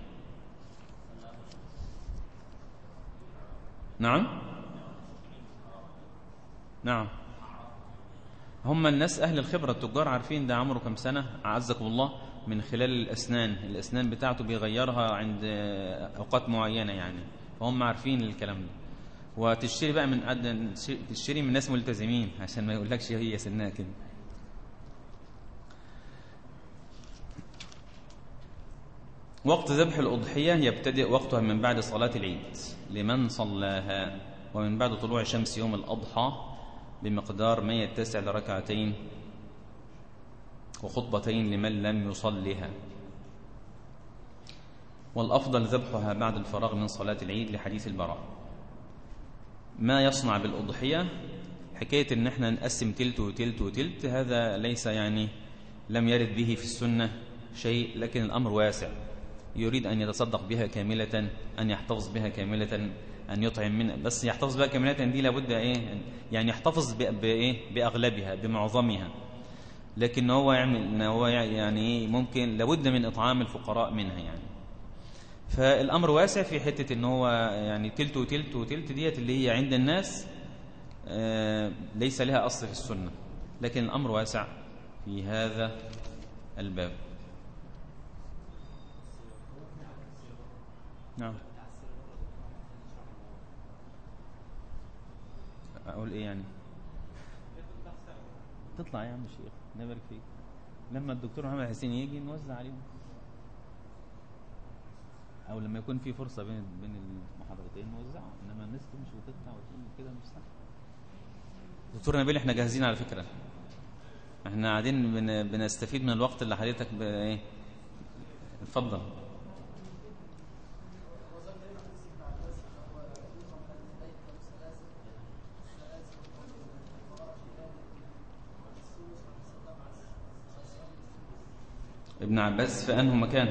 نعم؟ نعم. هم الناس أهل الخبرة التجار عارفين ده عمره كم سنة؟ أعزكم الله من خلال الأسنان. الأسنان بتاعته بيغيرها عند أوقات معينة يعني. فهم عارفين الكلام ده. وتشتري بقى من تشتري من ناس ملتزمين عشان ما يقولكش هي سنها كده. وقت ذبح الأضحية يبتدئ وقتها من بعد صلاة العيد. لمن صلاها؟ ومن بعد طلوع شمس يوم الأضحى بمقدار ما يتسع لركعتين وخطبتين لمن لم يصلها. والأفضل ذبحها بعد الفراغ من صلاة العيد لحديث البراء. ما يصنع بالأضحية؟ حكاية إن إحنا نقسم تلت وتلت وتلت هذا ليس يعني لم يرد به في السنة شيء لكن الأمر واسع. يريد أن يتصدق بها كاملة أن يحتفظ بها كاملة أن يطعم منها بس يحتفظ بها كاملة دي لابد إيه؟ يعني يحتفظ بإيه بأغلبها بمعظمها. لكن هو يعمل هو يعني ممكن لابد من إطعام الفقراء منها يعني. فالأمر واسع في حتة إن هو يعني تلت وتلت وتلت ديت اللي هي عند الناس آه، ليس لها أصل في السنة. لكن الأمر واسع في هذا الباب. نعم. أقول إيه يعني؟ تطلع يا عم الشيخ نبارك فيك. لما الدكتور محمد حسين يجي نوزع عليهم. أو لما يكون في فرصة بين بين المحاضرتين نوزعها إنما الناس مش بتطلع وتقول كده مش صح دكتور نبيل إحنا جاهزين على فكرة. إحنا قاعدين بن... بنستفيد من الوقت اللي حضرتك. إيه؟ اتفضل. ابن عباس في أنه مكان؟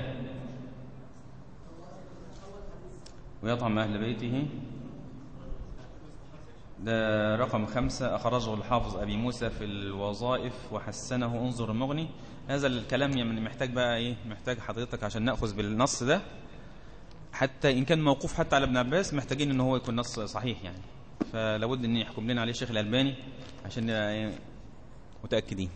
ويطعم أهل بيته. ده رقم خمسة. أخرجه الحافظ أبي موسى في الوظائف وحسنه. انظر المغني هذا الكلام يعني محتاج بقى إيه؟ محتاج حضرتك عشان نأخذ بالنص ده. حتى إن كان موقوف حتى على ابن عباس محتاجين إن هو يكون نص صحيح يعني. فلابد أن يحكم لنا عليه الشيخ الألباني عشان متأكدين.